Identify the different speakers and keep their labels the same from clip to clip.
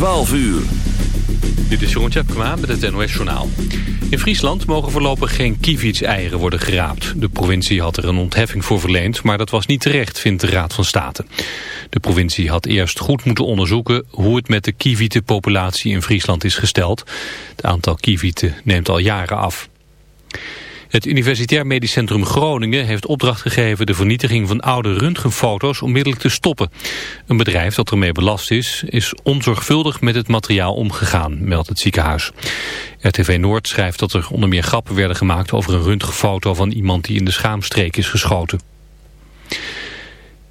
Speaker 1: 12 uur.
Speaker 2: Dit is Jeroen Tjepkema met het NOS Journaal. In Friesland mogen voorlopig geen kievitseieren worden geraapt. De provincie had er een ontheffing voor verleend, maar dat was niet terecht, vindt de Raad van State. De provincie had eerst goed moeten onderzoeken hoe het met de kievietenpopulatie in Friesland is gesteld. Het aantal kievieten neemt al jaren af. Het Universitair Medisch Centrum Groningen heeft opdracht gegeven de vernietiging van oude röntgenfoto's onmiddellijk te stoppen. Een bedrijf dat ermee belast is, is onzorgvuldig met het materiaal omgegaan, meldt het ziekenhuis. RTV Noord schrijft dat er onder meer grappen werden gemaakt over een röntgenfoto van iemand die in de schaamstreek is geschoten.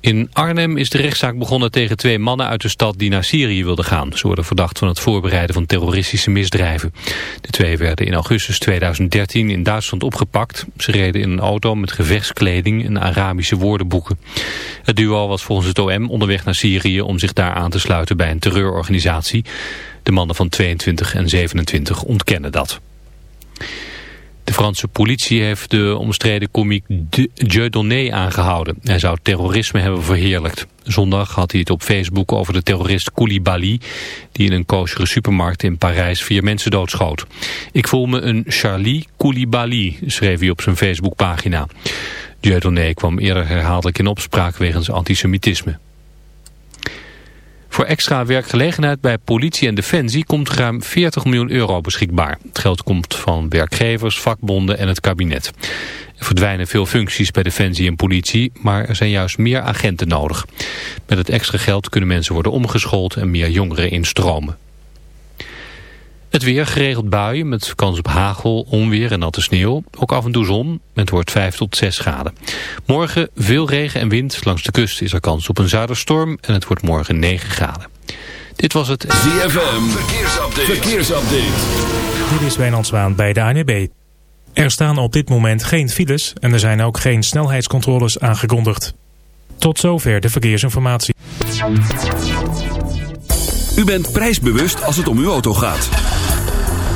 Speaker 2: In Arnhem is de rechtszaak begonnen tegen twee mannen uit de stad die naar Syrië wilden gaan. Ze worden verdacht van het voorbereiden van terroristische misdrijven. De twee werden in augustus 2013 in Duitsland opgepakt. Ze reden in een auto met gevechtskleding en Arabische woordenboeken. Het duo was volgens het OM onderweg naar Syrië om zich daar aan te sluiten bij een terreurorganisatie. De mannen van 22 en 27 ontkennen dat. De Franse politie heeft de omstreden komiek Dieudonné aangehouden. Hij zou terrorisme hebben verheerlijkt. Zondag had hij het op Facebook over de terrorist Koulibaly... die in een koosjere supermarkt in Parijs vier mensen doodschoot. Ik voel me een Charlie Koulibaly, schreef hij op zijn Facebookpagina. Dieudonné kwam eerder herhaaldelijk in opspraak wegens antisemitisme. Voor extra werkgelegenheid bij politie en defensie komt ruim 40 miljoen euro beschikbaar. Het geld komt van werkgevers, vakbonden en het kabinet. Er verdwijnen veel functies bij defensie en politie, maar er zijn juist meer agenten nodig. Met het extra geld kunnen mensen worden omgeschoold en meer jongeren instromen. Het weer geregeld buien met kans op hagel, onweer en natte sneeuw. Ook af en toe zon. Het wordt 5 tot 6 graden. Morgen veel regen en wind. Langs de kust is er kans op een zuiderstorm. En het wordt morgen 9 graden. Dit was het
Speaker 1: ZFM. Verkeersupdate. Verkeersupdate.
Speaker 3: Dit is Wijnand Zwaan bij de ANB. Er staan op dit moment geen files en er zijn ook geen snelheidscontroles aangekondigd. Tot zover de verkeersinformatie.
Speaker 1: U bent prijsbewust als het om uw auto gaat.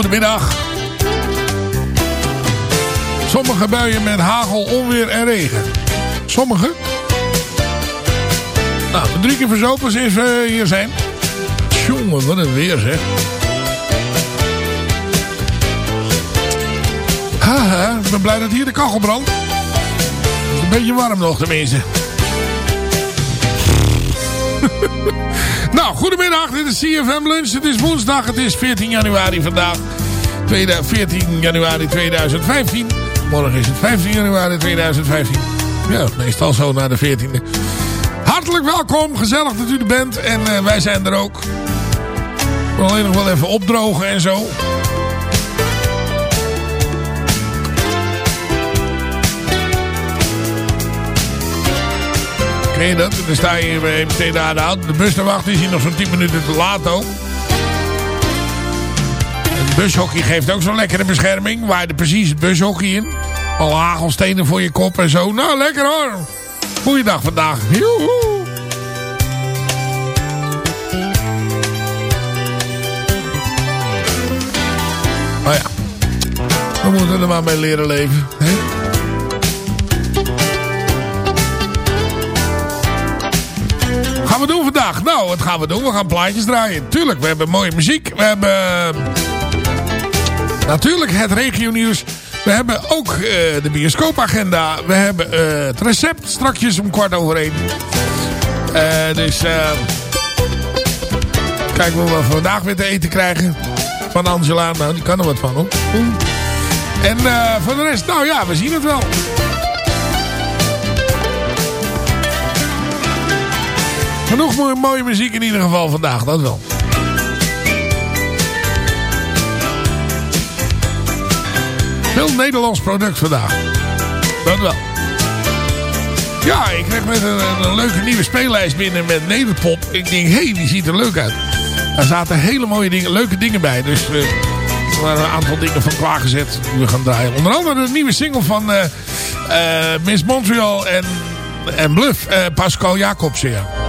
Speaker 4: Goedemiddag. Sommige buien met hagel, onweer en regen. Sommige. Nou, drie keer verzopen sinds we hier zijn. Jongen, wat een weer zeg. Haha, ik ben blij dat hier de kachel brandt. Een beetje warm nog tenminste. nou, goedemiddag. Dit is CFM Lunch. Het is woensdag. Het is 14 januari vandaag. 14 januari 2015. Morgen is het 15 januari 2015. Ja, meestal zo na de 14e. Hartelijk welkom. Gezellig dat u er bent. En uh, wij zijn er ook. We alleen nog wel even opdrogen en zo. Dan sta je meteen naar de auto. De bus te wachten is hier nog zo'n 10 minuten te laat ook. Het bushockey geeft ook zo'n lekkere bescherming. Waar er precies het bushockey in. Al hagelstenen voor je kop en zo. Nou, lekker hoor. Goeiedag vandaag. Joehoe. Oh ja. We moeten er maar mee leren leven. Nou, wat gaan we doen? We gaan plaatjes draaien. Tuurlijk, we hebben mooie muziek. We hebben natuurlijk het regionieuws. We hebben ook uh, de bioscoopagenda. We hebben uh, het recept strakjes om kwart over één. Uh, dus kijken we wat we vandaag weer te eten krijgen. Van Angela. Nou, die kan er wat van hoor. En voor de rest, nou ja, we zien het wel. Genoeg mooie, muziek in ieder geval vandaag, dat wel. Veel Nederlands product vandaag. Dat wel. Ja, ik kreeg met een, leuke nieuwe speellijst binnen met Nederpop. Ik denk, hé, hey, die ziet er leuk uit. Daar zaten hele mooie dingen, leuke dingen bij. Dus uh, er waren een aantal dingen van klaargezet die we gaan draaien. Onder andere de nieuwe single van uh, uh, Miss Montreal en, en Bluff. Pascal Jacobs, ja.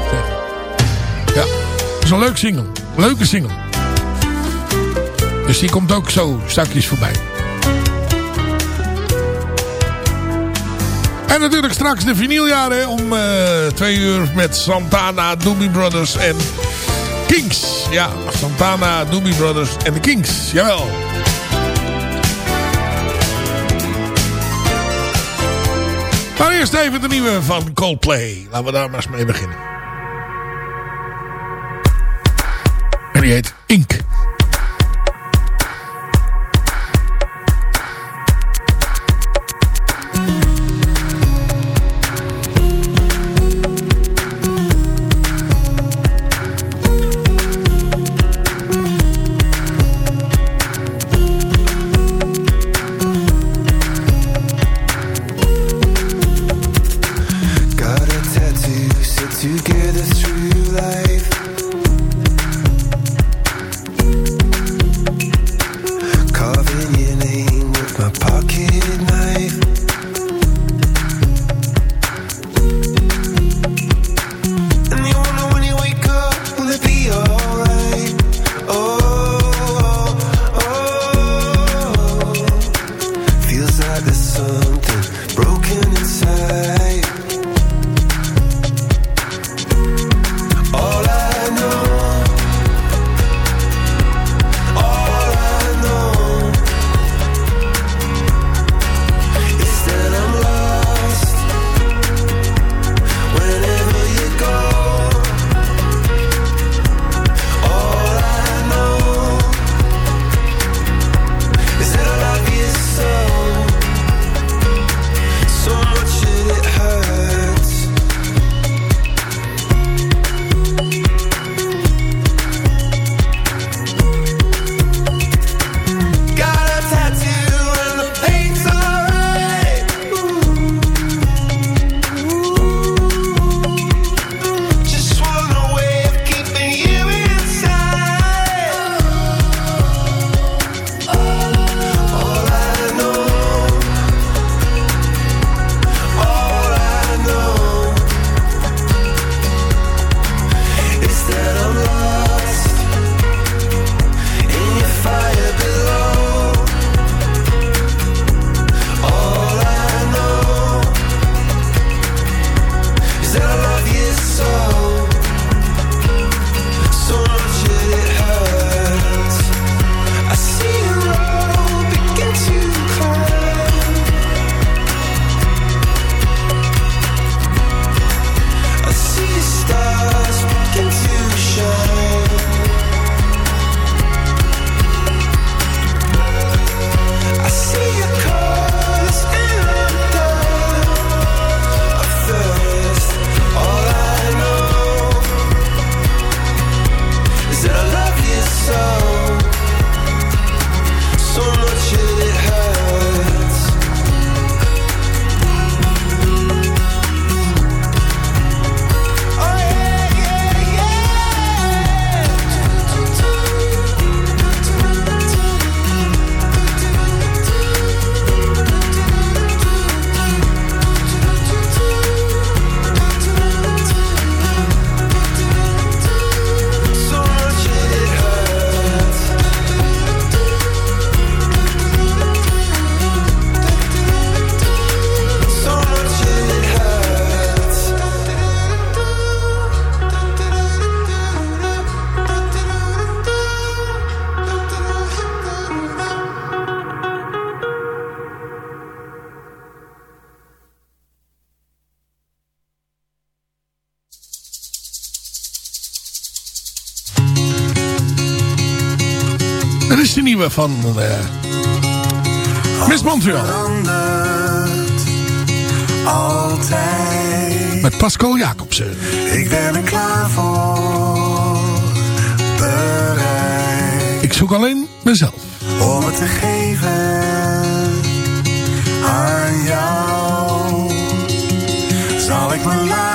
Speaker 4: Is een leuk single. Leuke single. Dus die komt ook zo stakjes voorbij. En natuurlijk straks de vinyljaren om uh, twee uur met Santana, Doobie Brothers en Kings. Ja, Santana, Doobie Brothers en de Kings. Jawel. Maar eerst even de nieuwe van Coldplay. Laten we daar maar eens mee beginnen. En die van eh, Miss Montreal.
Speaker 5: Altijd.
Speaker 4: Met Pascal Jacobsen.
Speaker 5: Ik ben er klaar voor.
Speaker 4: Ik zoek alleen mezelf.
Speaker 5: Om het te geven aan jou. Zal ik me laten.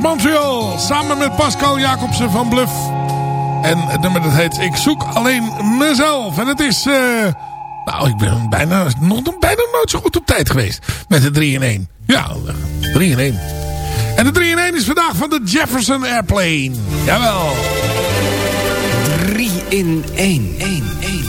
Speaker 4: Montreal. Samen met Pascal Jacobsen van Bluff. En het nummer dat heet Ik zoek alleen mezelf. En het is... Uh, nou, ik ben bijna, nog, bijna nooit zo goed op tijd geweest. Met de 3 in 1. Ja, 3 in 1. En de 3 in 1 is vandaag van de Jefferson Airplane. Jawel.
Speaker 1: 3 in 1. 1, 1.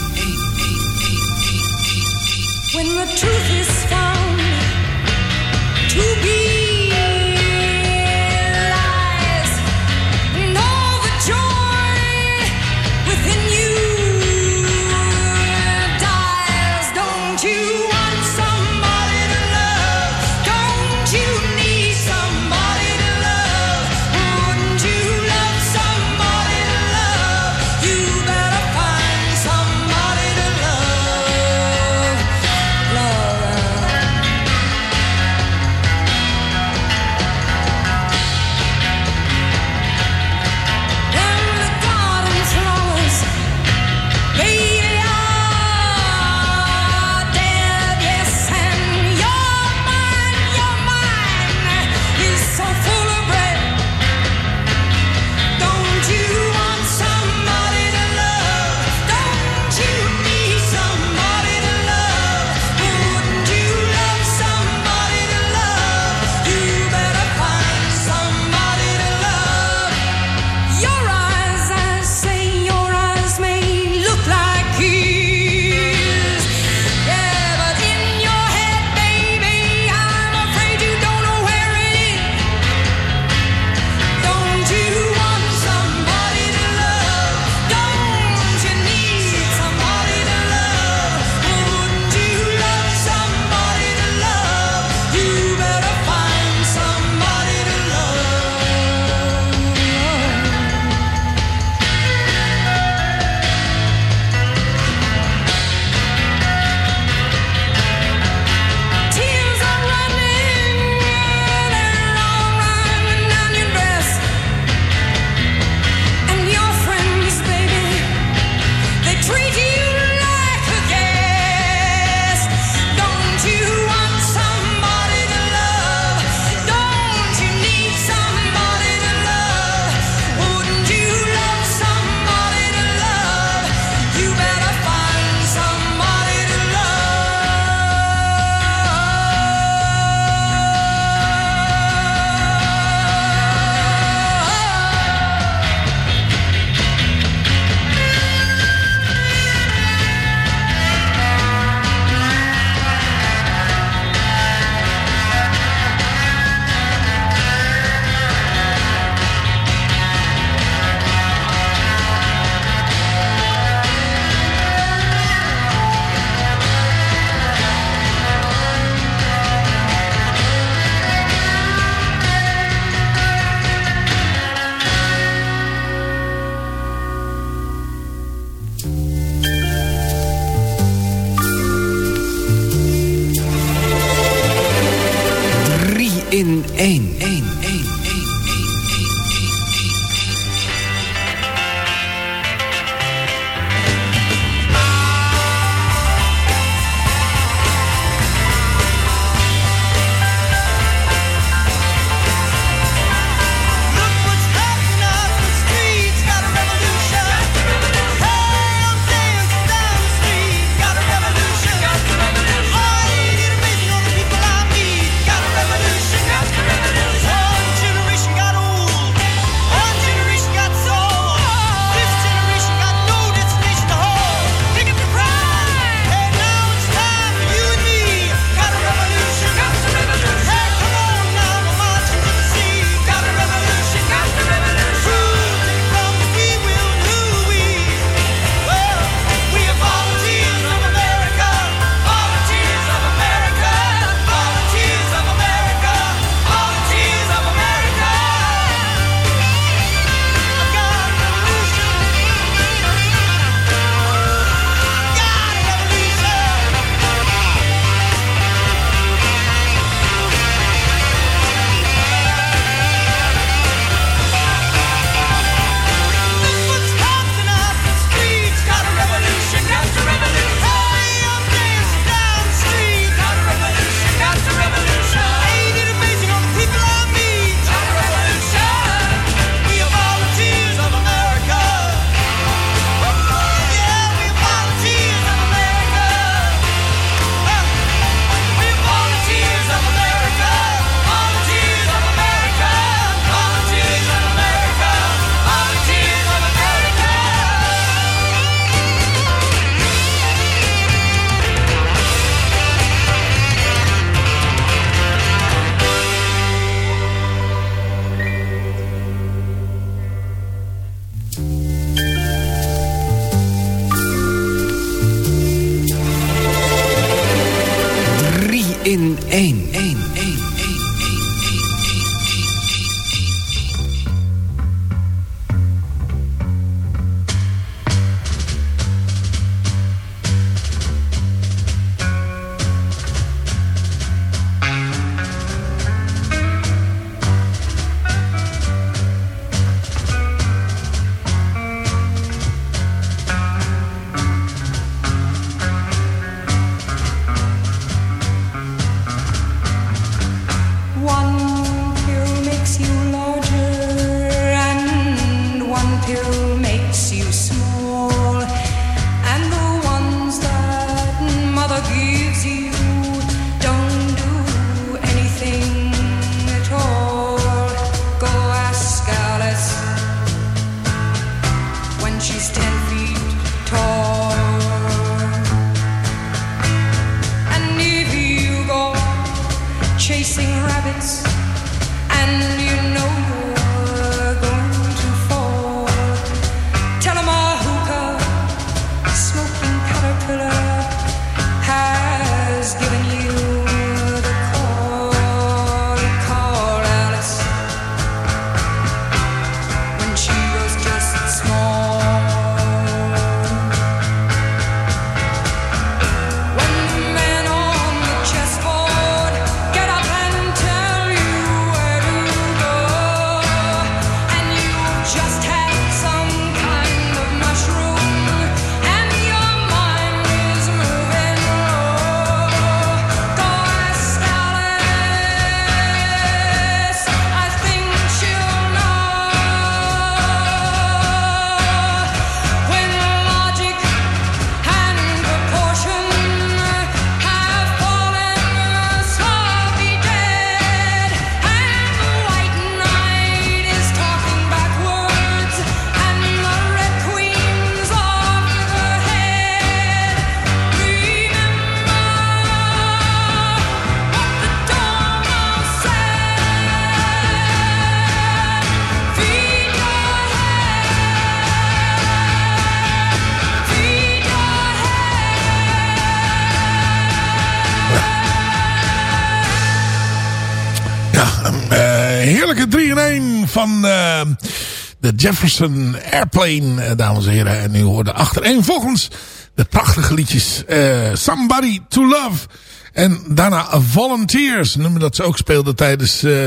Speaker 4: Jefferson Airplane, eh, dames en heren. En u hoorde achtereenvolgens de prachtige liedjes eh, Somebody to Love En daarna Volunteers, nummer dat ze ook speelden tijdens eh,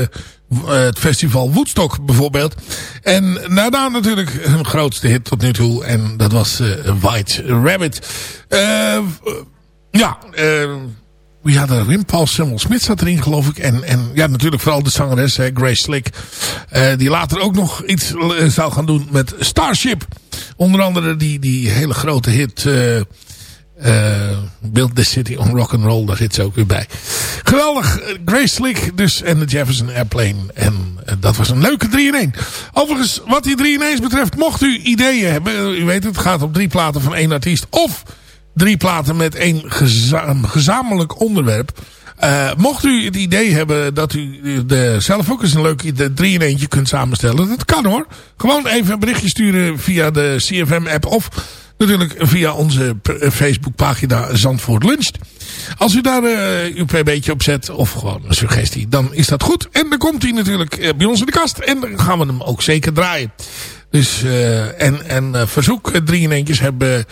Speaker 4: het festival Woodstock bijvoorbeeld. En daarna natuurlijk hun grootste hit tot nu toe. En dat was White Rabbit. Ja, wie had er in? Paul Samuel Smith zat erin geloof ik. En, en ja, natuurlijk vooral de zangeres hè, Grace Slick. eh, die later ook nog iets eh, zou gaan doen met Starship. Onder andere die, die hele grote hit... eh, Build the City on Rock and Roll, daar zit ze ook weer bij. Geweldig, Grace Slick dus en de Jefferson Airplane. En dat was een leuke 3 in 1. Overigens, wat die 3 in 1 betreft, mocht u ideeën hebben. U weet het, het gaat om drie platen van één artiest. Of drie platen met één geza gezamenlijk onderwerp. Eh, mocht u het idee hebben dat u de, zelf ook eens een leuk drie in eentje kunt samenstellen. Dat kan hoor. Gewoon even een berichtje sturen via de CFM app of natuurlijk via onze eh, Facebookpagina Zandvoort Luncht. Als u daar eh, uw pb'tje op zet of gewoon een suggestie, dan is dat goed. En dan komt hij natuurlijk bij ons in de kast en dan gaan we hem ook zeker draaien. Dus, en, en verzoek drie in eentjes hebben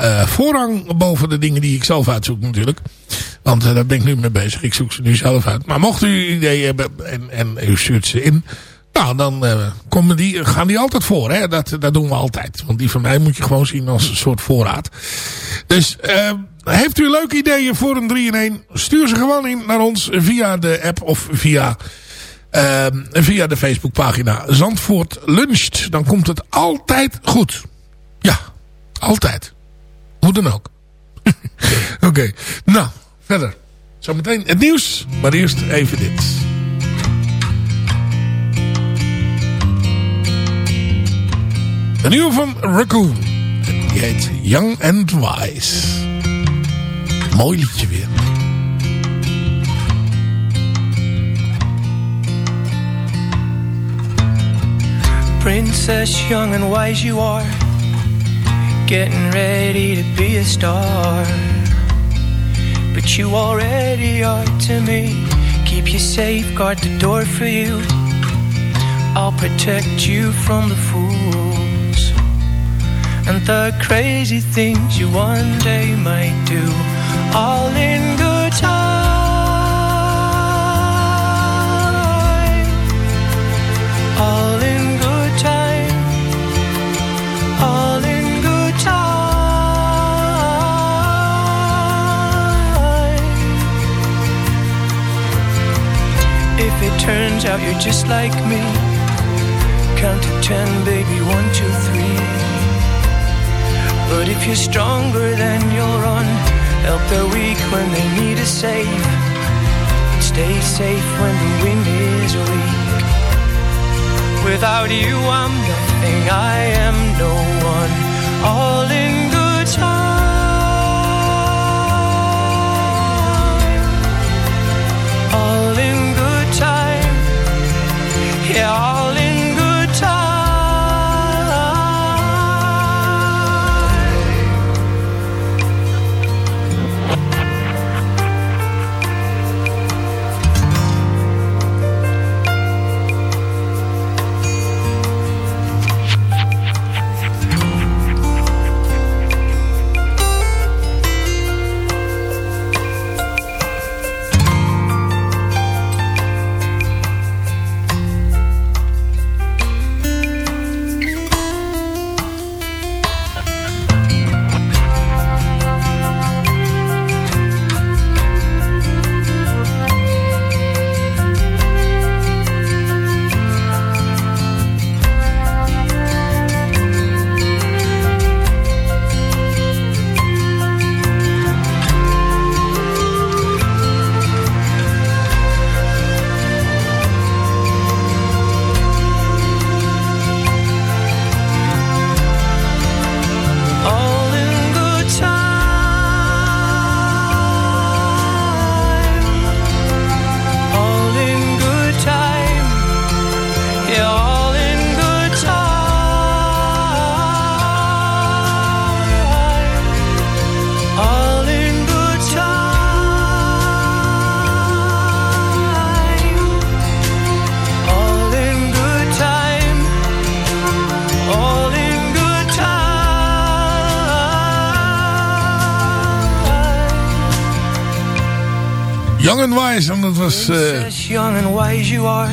Speaker 4: eh, voorrang boven de dingen die ik zelf uitzoek natuurlijk. Want eh, daar ben ik nu mee bezig. Ik zoek ze nu zelf uit. Maar mocht u ideeën hebben en, en u stuurt ze in. Nou, dan eh, komen die, gaan die altijd voor. Hè? Dat, dat doen we altijd. Want die van mij moet je gewoon zien als een soort voorraad. Dus heeft u leuke ideeën voor een 3 in 1? Stuur ze gewoon in naar ons via de app of via, eh, via de Facebookpagina Zandvoort Luncht. Dan komt het altijd goed. Ja, altijd. Hoe dan ook. Oké, nou, verder. Zometeen het nieuws, maar eerst even dit. De nieuwe van Raccoon. En Die heet Young and Wise. Mooi liedje weer.
Speaker 6: Princess, young and wise you are, getting ready to be a star. But you already are to me. Keep you safe, guard the door for you. I'll protect you from the fools and the crazy things you one day might do. All in you're just like me, count to ten, baby, one, two, three. But if you're stronger, then you'll run. Help the weak when they need a save. Stay safe when the wind is weak. Without you, I'm nothing, I am no one. All in Yeah,
Speaker 4: En dat was...
Speaker 6: Princess, young and wise you are.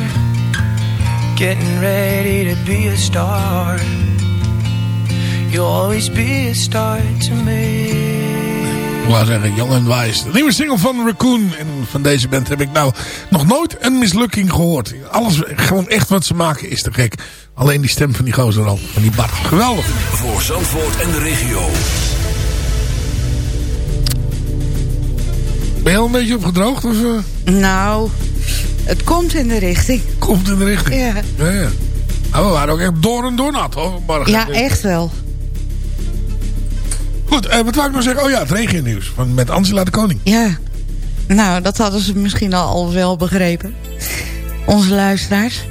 Speaker 6: Getting ready to be a star. You'll always be a star to me.
Speaker 4: ik wou zeggen, Young and Wise. De nieuwe single van Raccoon. En van deze band heb ik nou nog nooit een mislukking gehoord. Alles, gewoon echt wat ze maken is te gek. Alleen die stem van die gozer al. Van die Bart. Geweldig.
Speaker 1: Voor Zandvoort en de regio.
Speaker 4: Ben je al een beetje opgedroogd? Of, eh,
Speaker 7: Nou, het komt in de richting.
Speaker 4: komt in de richting?
Speaker 7: Ja.
Speaker 4: Ja, ja. Nou, we waren ook echt door en door nat. Hoor, morgen.
Speaker 7: Ja, echt wel.
Speaker 4: Goed, eh, wat wou ik nou zeggen? Oh ja, het regennieuws. Van, met Angela de Koning.
Speaker 7: Ja. Nou, dat hadden ze misschien al, al wel begrepen. Onze luisteraars.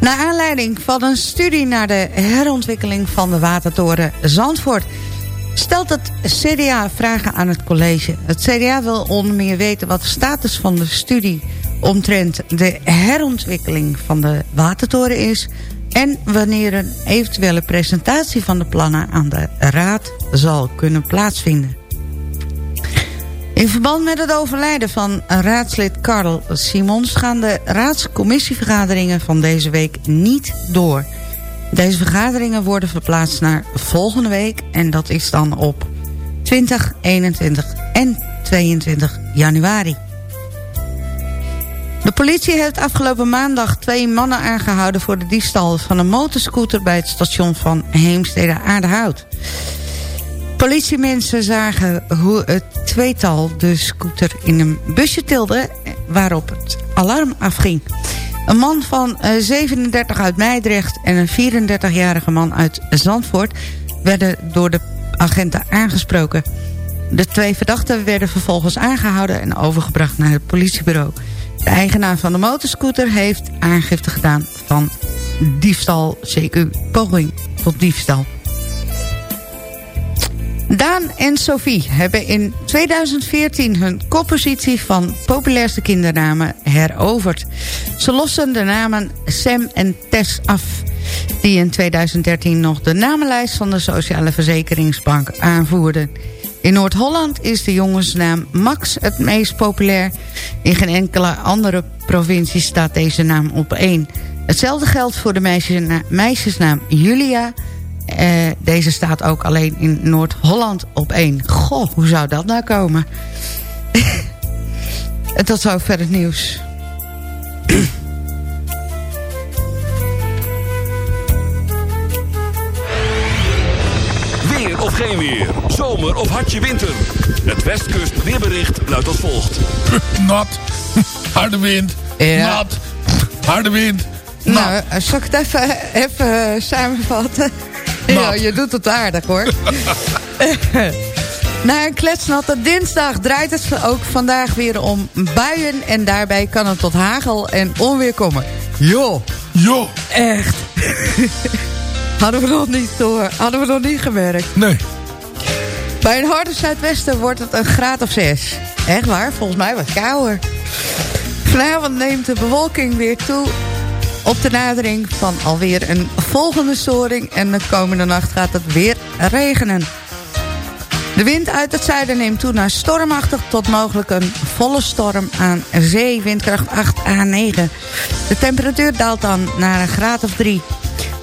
Speaker 7: Naar aanleiding van een studie naar de herontwikkeling van de watertoren Zandvoort... stelt het CDA vragen aan het college. Het CDA wil onder meer weten wat de status van de studie... omtrent de herontwikkeling van de watertoren is... en wanneer een eventuele presentatie van de plannen aan de raad zal kunnen plaatsvinden. In verband met het overlijden van raadslid Karl Simons... gaan de raadscommissievergaderingen van deze week niet door. Deze vergaderingen worden verplaatst naar volgende week... en dat is dan op 20, 21 en 22 januari. De politie heeft afgelopen maandag twee mannen aangehouden... voor de diefstal van een motorscooter bij het station van Heemstede Aardehout. Politiemensen zagen hoe het tweetal de scooter in een busje tilde... waarop het alarm afging. Een man van eh, 37 uit Meidrecht en een 34-jarige man uit Zandvoort... werden door de agenten aangesproken. De twee verdachten werden vervolgens aangehouden en overgebracht naar het politiebureau. De eigenaar van de motorscooter heeft aangifte gedaan van diefstal, CQ, poging tot diefstal. Daan en Sophie hebben in 2014 hun koppositie van populairste kindernamen heroverd. Ze lossen de namen Sam en Tess af, die in 2013 nog de namenlijst van de Sociale Verzekeringsbank aanvoerden. In Noord-Holland is de jongensnaam Max het meest populair. In geen enkele andere provincie staat deze naam op één. Hetzelfde geldt voor de meisjesna- meisjesnaam Julia... Eh, deze staat ook alleen in Noord-Holland op één. Goh, hoe zou dat nou komen? En Tot zover het nieuws.
Speaker 1: Weer of geen weer. Zomer of hartje winter. Het Westkust weerbericht luidt als volgt.
Speaker 4: Nat. Harde wind.
Speaker 7: Ja.
Speaker 4: Nat. Harde wind. Nat.
Speaker 7: Nou, eh, zal ik het even, even samenvatten? Ja, je doet het aardig hoor. Na een kletsnatte dinsdag draait het ook vandaag weer om buien... en daarbij kan het tot hagel en onweer komen. Jo,
Speaker 4: Jo.
Speaker 7: echt. hadden we nog niet door, hadden we nog niet gemerkt.
Speaker 4: Nee.
Speaker 7: Bij een harde zuidwesten wordt het een graad of zes. Echt waar, volgens mij wat kouder. Vanavond neemt de bewolking weer toe op de nadering van alweer een volgende storing... en de komende nacht gaat het weer regenen. De wind uit het zuiden neemt toe naar stormachtig... tot mogelijk een volle storm aan zee, windkracht 8 à 9. De temperatuur daalt dan naar een graad of 3.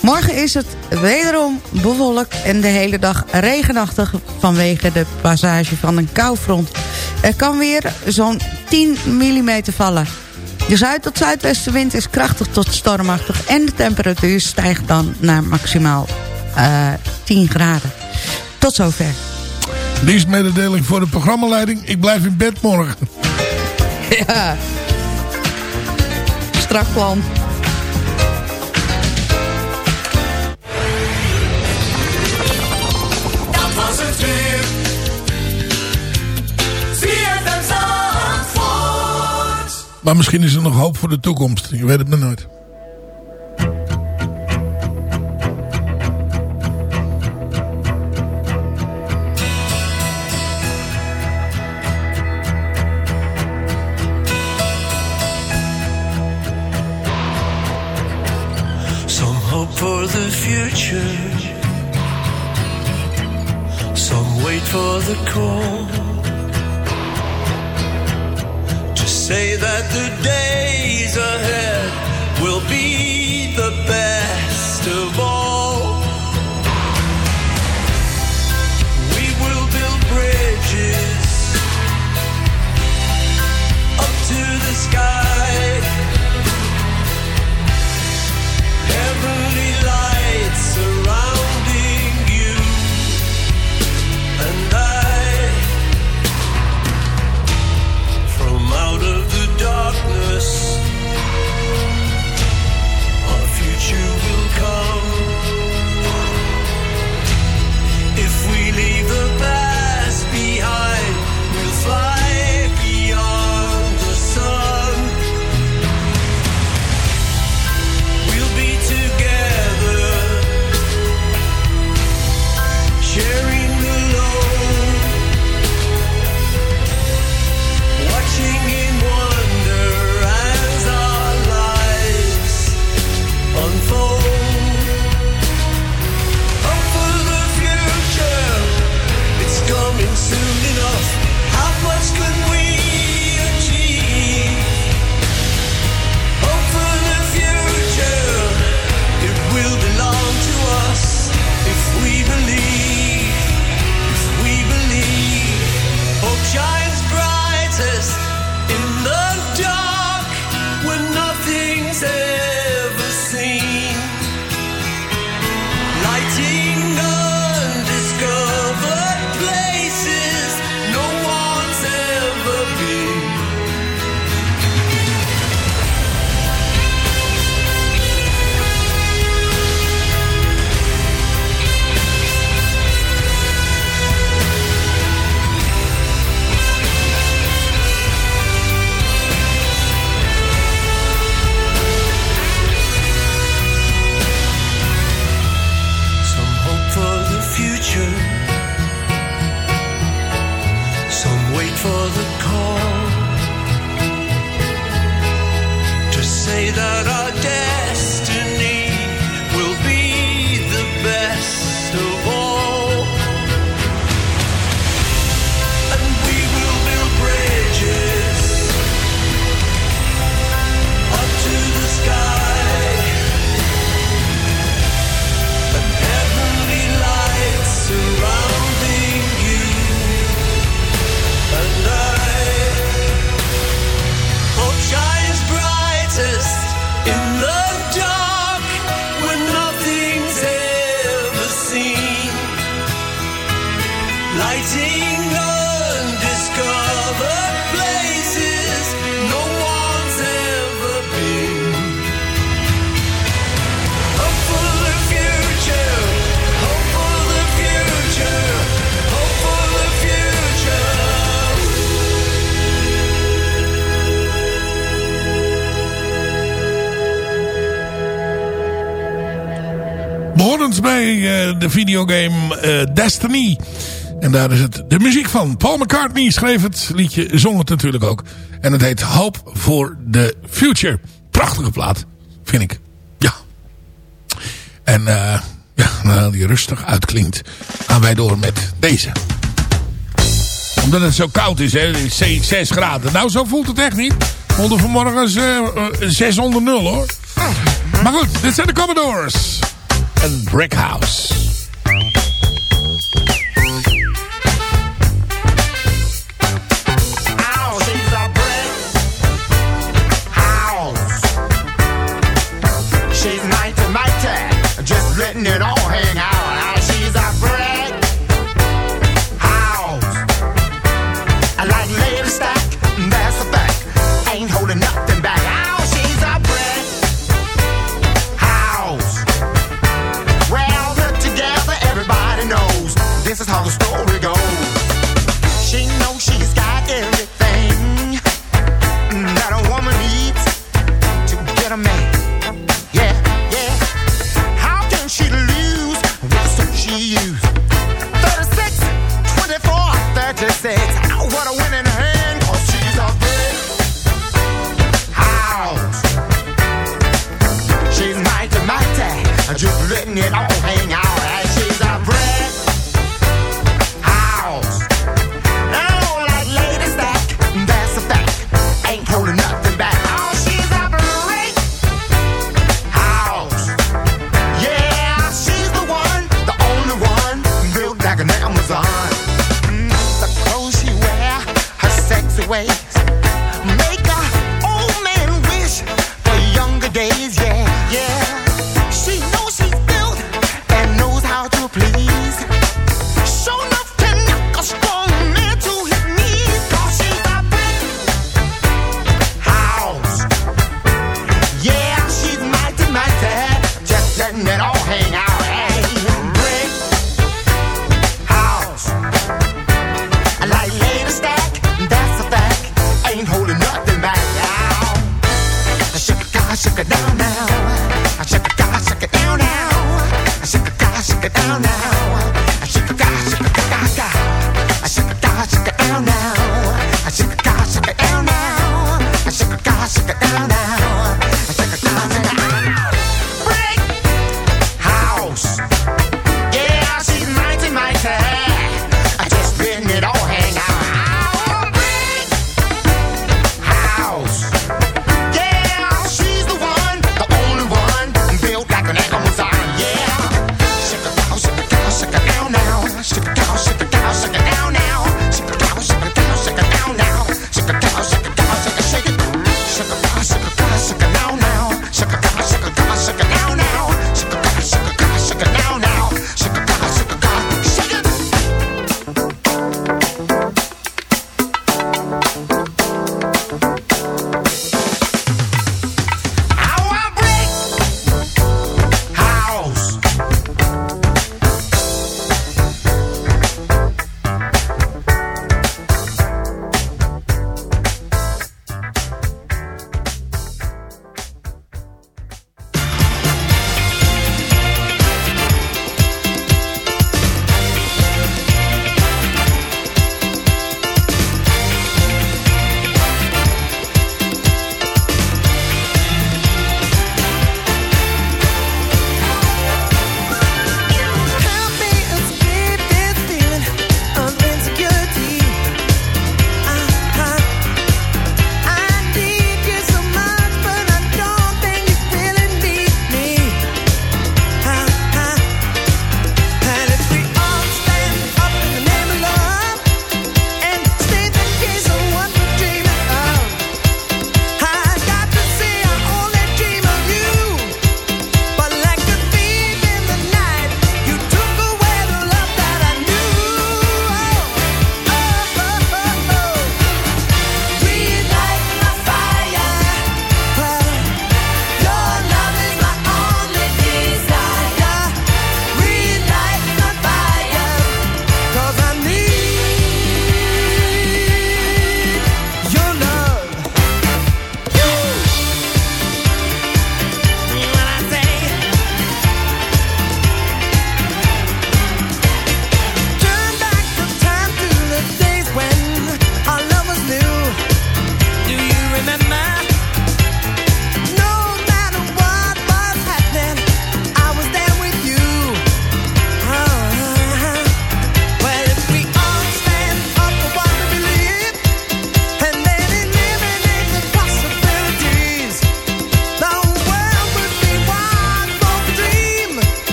Speaker 7: Morgen is het wederom bewolkt en de hele dag regenachtig... vanwege de passage van een koufront. Er kan weer zo'n 10 mm vallen. De zuid- tot zuidwestenwind is krachtig tot stormachtig... en de temperatuur stijgt dan naar maximaal eh 10 graden. Tot zover.
Speaker 4: Dienstmededeling voor de programmaleiding. Ik blijf in bed morgen.
Speaker 7: Ja. Strak plan.
Speaker 4: Maar misschien is er nog hoop voor de toekomst. Je weet het maar nooit.
Speaker 6: Some hope for the future. Some wait for the call.
Speaker 5: say that the days ahead will be
Speaker 4: videogame eh, Destiny. En daar is het de muziek van. Paul McCartney schreef het liedje, zong het natuurlijk ook. En het heet Hope for the Future. Prachtige plaat, vind ik. Ja. En eh, ja, nou, die rustig uitklinkt, gaan wij door met deze. Omdat het zo koud is, hè. 6 graden. Nou, zo voelt het echt niet. Onder vanmorgen is eh, onder hoor. Maar goed, dit zijn de Commodores. een Brick House.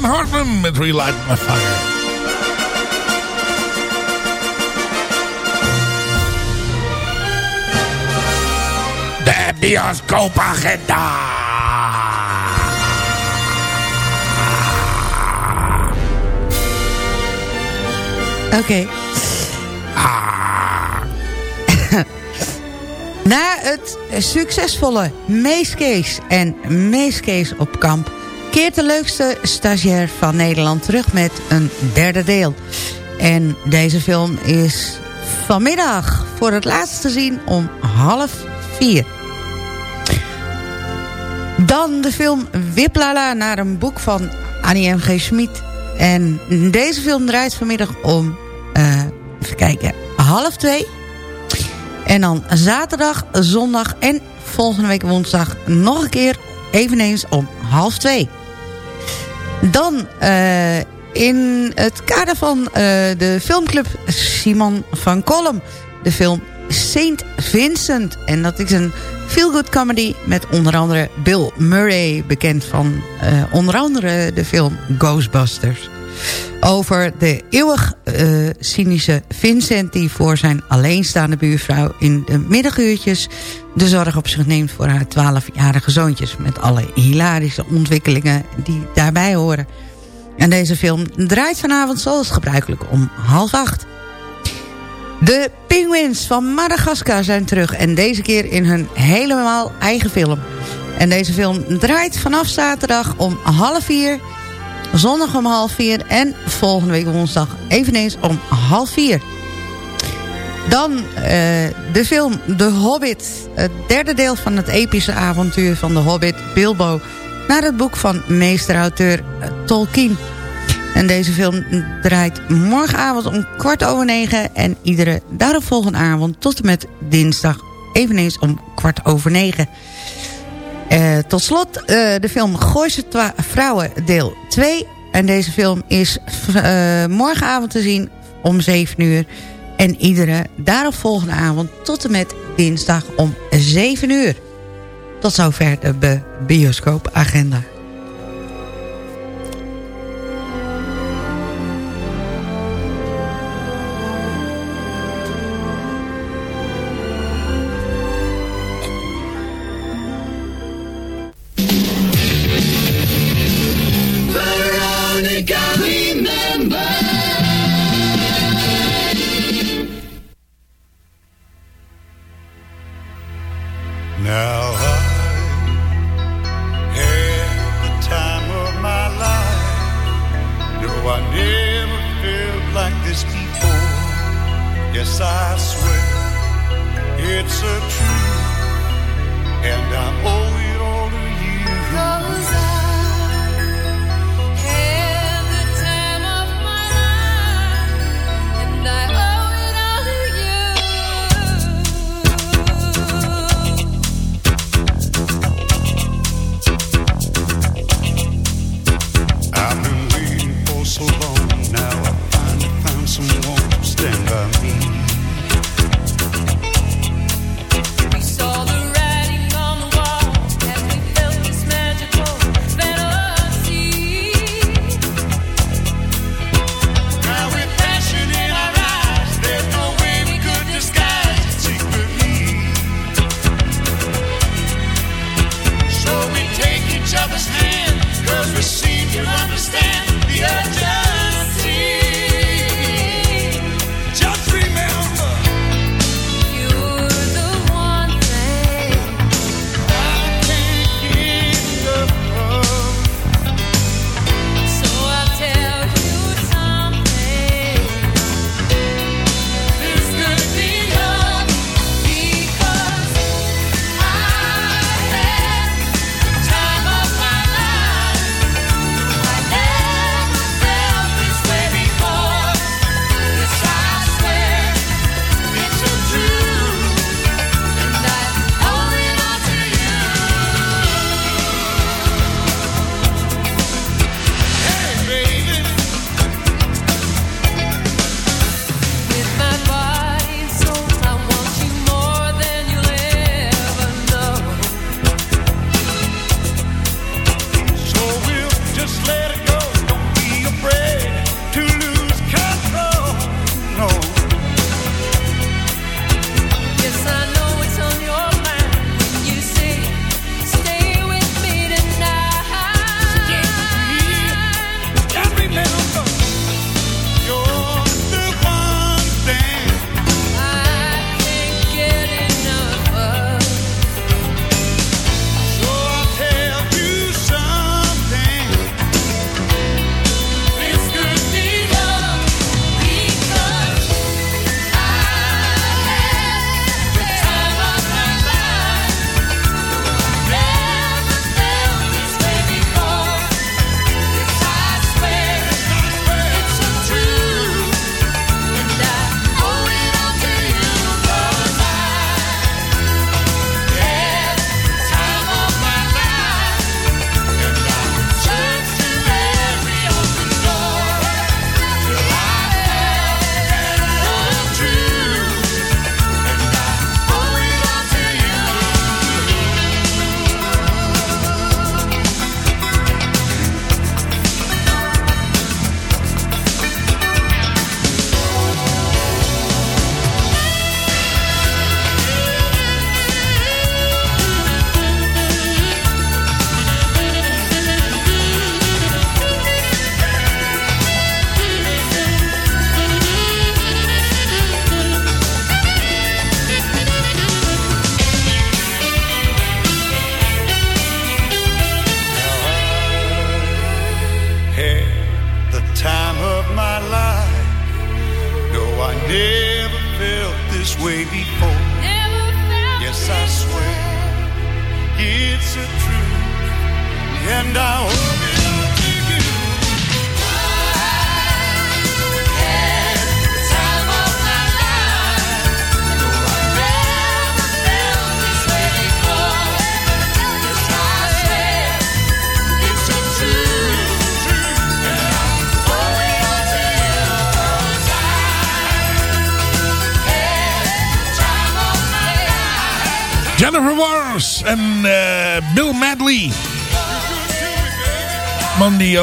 Speaker 4: Dan Hartman met Relight My Fire. De bioscoopagenda.
Speaker 7: Oké. Na het succesvolle Meeskees en Meeskees op kamp... de leukste stagiair van Nederland terug met een derde deel. En deze film is vanmiddag voor het laatst te zien om half vier. Dan de film Wiplala naar een boek van Annie M. G. Schmid. En deze film draait vanmiddag om, eh, even kijken, half twee. En dan zaterdag, zondag en volgende week woensdag nog een keer eveneens om half twee. Dan eh, in het kader van eh, de filmclub Simon van Kolm. De film Saint Vincent. En dat is een feel-good comedy met onder andere Bill Murray. Bekend van eh, onder andere de film Ghostbusters. Over de eeuwig eh, cynische Vincent die voor zijn alleenstaande buurvrouw... in de middaguurtjes de zorg op zich neemt voor haar 12-jarige zoontjes. Met alle hilarische ontwikkelingen die daarbij horen. En deze film draait vanavond zoals gebruikelijk om half acht. De Penguins van Madagaskar zijn terug. En deze keer in hun helemaal eigen film. En deze film draait vanaf zaterdag om half vier. Zondag om half vier. En volgende week woensdag eveneens om half vier. Dan eh, de film The Hobbit. Het derde deel van het epische avontuur van de Hobbit Bilbo. Naar het boek van meester-auteur eh, Tolkien. En deze film draait morgenavond om kwart over negen... en iedere daaropvolgende avond tot en met dinsdag eveneens om kwart over negen. Eh, tot slot eh, de film Gooise Vrouwen deel 2. En deze film is eh, morgenavond te zien om 7 uur. En iedere daaropvolgende avond tot en met dinsdag om 7 uur. Tot zover de bioscoopagenda.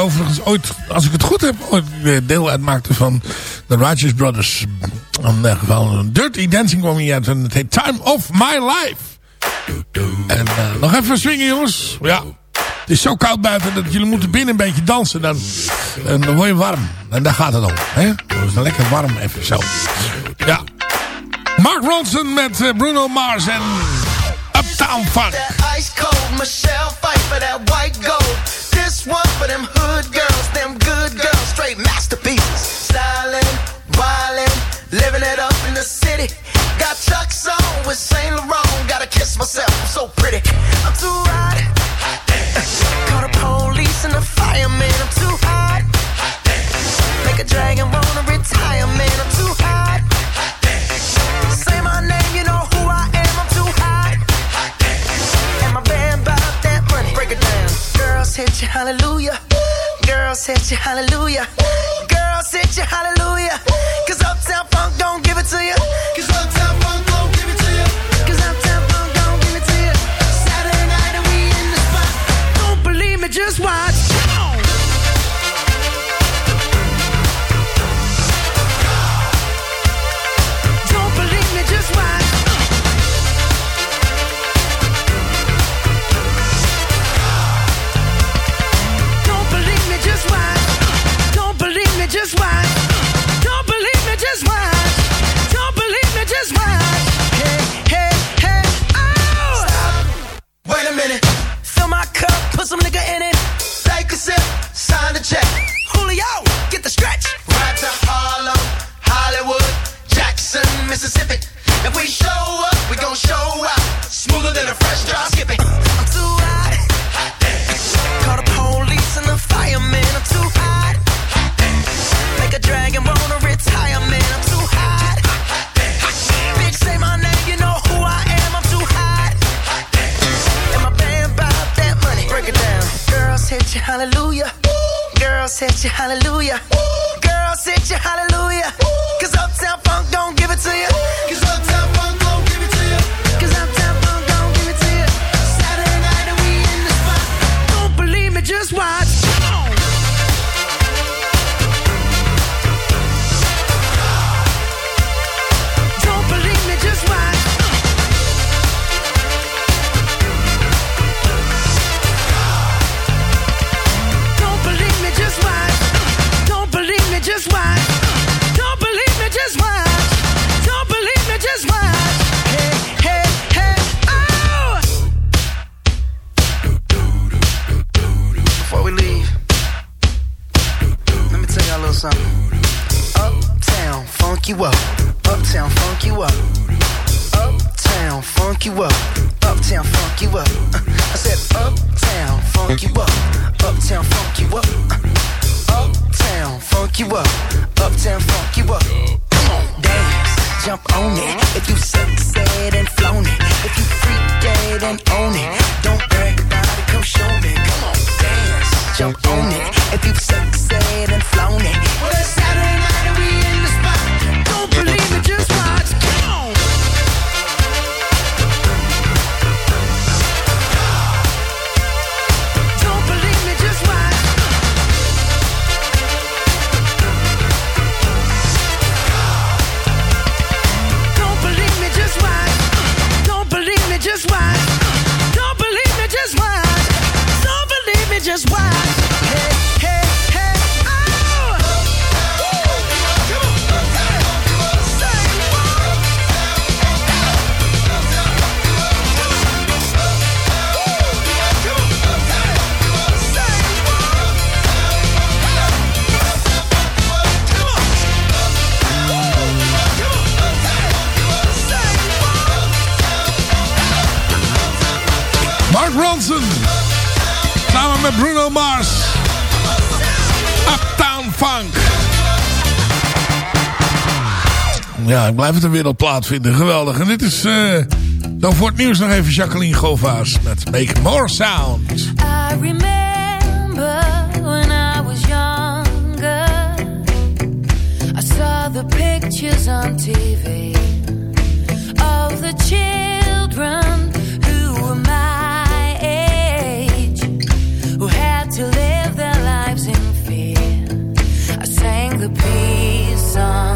Speaker 4: overigens ooit, als ik het goed heb, ooit deel uitmaakte van de Righteous Brothers. In ieder geval een Dirty Dancing kwam hier uit en het heet Time of My Life. En eh, nog even swingen jongens. Ja. Het is zo koud buiten dat jullie moeten binnen een beetje dansen. Dan, dan word je warm. En daar gaat het om. Hè? Dus lekker warm even zo. Ja. Mark Ronson met eh, Bruno Mars en Uptown Funk.
Speaker 8: this one for them hood girls, them good girls, straight masterpiece. Samen
Speaker 4: met Bruno Mars. Uptown Funk. Ja, ik blijf het een wereldplaat vinden. Geweldig. En dit is eh, dan voor het nieuws nog even Jacqueline Govaas met Make More Sound.
Speaker 9: I remember when I was younger I saw the pictures on TV Of the children to live their lives in fear. I sang the peace
Speaker 1: song.